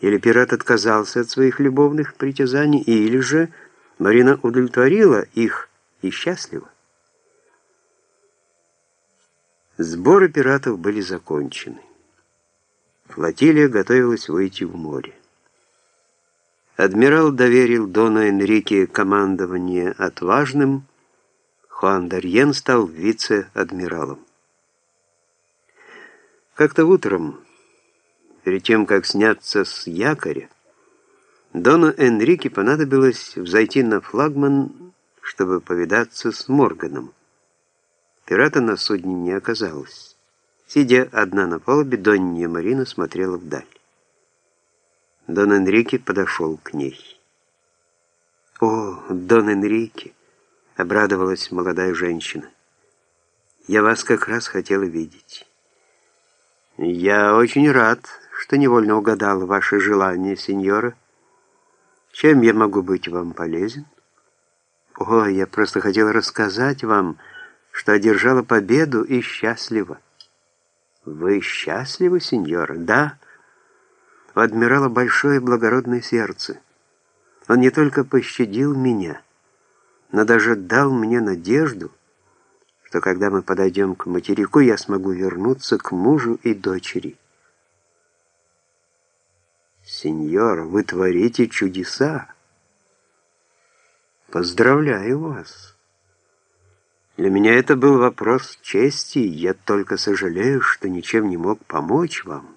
Или пират отказался от своих любовных притязаний, или же Марина удовлетворила их и счастлива. Сборы пиратов были закончены. Флотилия готовилась выйти в море. Адмирал доверил Дону Энрике командование отважным, Хуан Дарьен стал вице-адмиралом. Как-то утром, перед тем, как сняться с якоря, Дону Энрике понадобилось взойти на флагман, чтобы повидаться с Морганом. Пирата на судне не оказалось. Сидя одна на палубе, Донья Марина смотрела вдаль. Дон Энрике подошел к ней. «О, Дон Энрике!» — обрадовалась молодая женщина. «Я вас как раз хотела видеть». «Я очень рад, что невольно угадал ваше желание, сеньора. Чем я могу быть вам полезен?» «О, я просто хотела рассказать вам, что одержала победу и счастлива». «Вы счастливы, сеньора?» «Да». У адмирала большое благородное сердце. Он не только пощадил меня, но даже дал мне надежду, что когда мы подойдем к материку, я смогу вернуться к мужу и дочери. «Сеньор, вы творите чудеса!» «Поздравляю вас!» Для меня это был вопрос чести, я только сожалею, что ничем не мог помочь вам.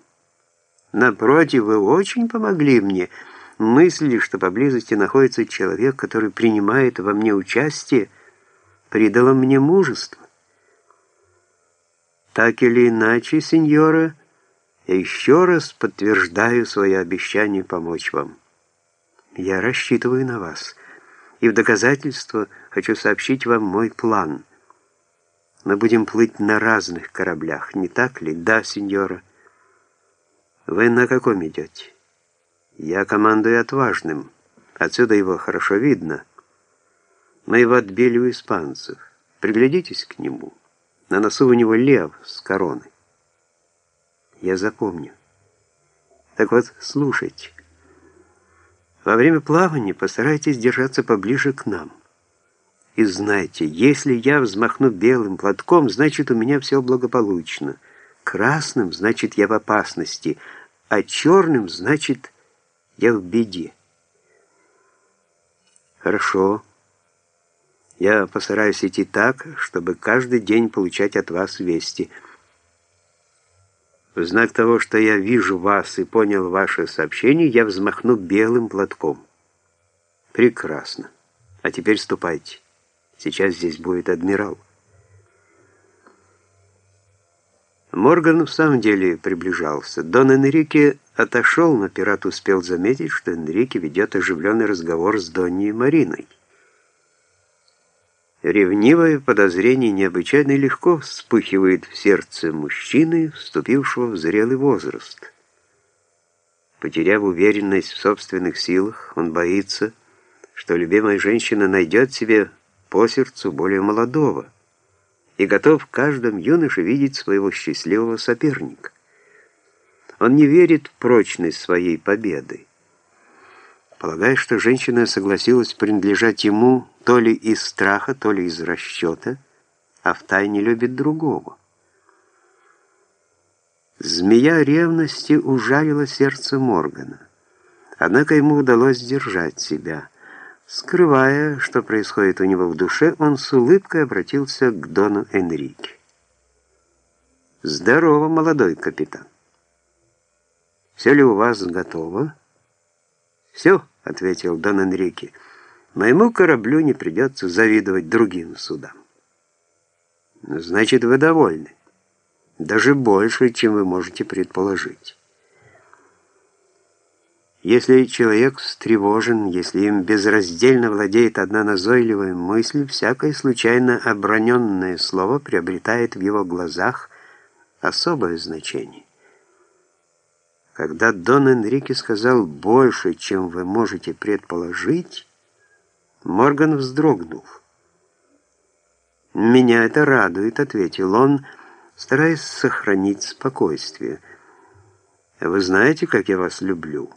Напротив, вы очень помогли мне. Мысли, что поблизости находится человек, который принимает во мне участие, придала мне мужество. Так или иначе, сеньора, я еще раз подтверждаю свое обещание помочь вам. Я рассчитываю на вас, и в доказательство хочу сообщить вам мой план — мы будем плыть на разных кораблях, не так ли? Да, сеньора. Вы на каком идете? Я командую отважным. Отсюда его хорошо видно. Мы его отбили у испанцев. Приглядитесь к нему. На носу у него лев с короной. Я запомню. Так вот, слушайте. Во время плавания постарайтесь держаться поближе к нам. И знайте, если я взмахну белым платком, значит, у меня все благополучно. Красным, значит, я в опасности, а черным, значит, я в беде. Хорошо. Я постараюсь идти так, чтобы каждый день получать от вас вести. В знак того, что я вижу вас и понял ваше сообщение, я взмахну белым платком. Прекрасно. А теперь ступайте. Сейчас здесь будет адмирал. Морган в самом деле приближался. Дон Энрике отошел, но пират успел заметить, что Энрике ведет оживленный разговор с Донней Мариной. Ревнивое подозрение необычайно легко вспыхивает в сердце мужчины, вступившего в зрелый возраст. Потеряв уверенность в собственных силах, он боится, что любимая женщина найдет себе по сердцу более молодого и готов в каждом юноше видеть своего счастливого соперника. Он не верит в прочность своей победы, полагая, что женщина согласилась принадлежать ему то ли из страха, то ли из расчета, а втайне любит другого. Змея ревности ужалила сердце Моргана, однако ему удалось сдержать себя – Скрывая, что происходит у него в душе, он с улыбкой обратился к Дону Энрике. «Здорово, молодой капитан. Все ли у вас готово?» «Все», — ответил Дон Энрике. «Моему кораблю не придется завидовать другим судам». «Значит, вы довольны. Даже больше, чем вы можете предположить». Если человек встревожен, если им безраздельно владеет одна назойливая мысль, всякое случайно оброненное слово приобретает в его глазах особое значение. Когда Дон Энрике сказал «больше, чем вы можете предположить», Морган вздрогнул. «Меня это радует», — ответил он, стараясь сохранить спокойствие. «Вы знаете, как я вас люблю».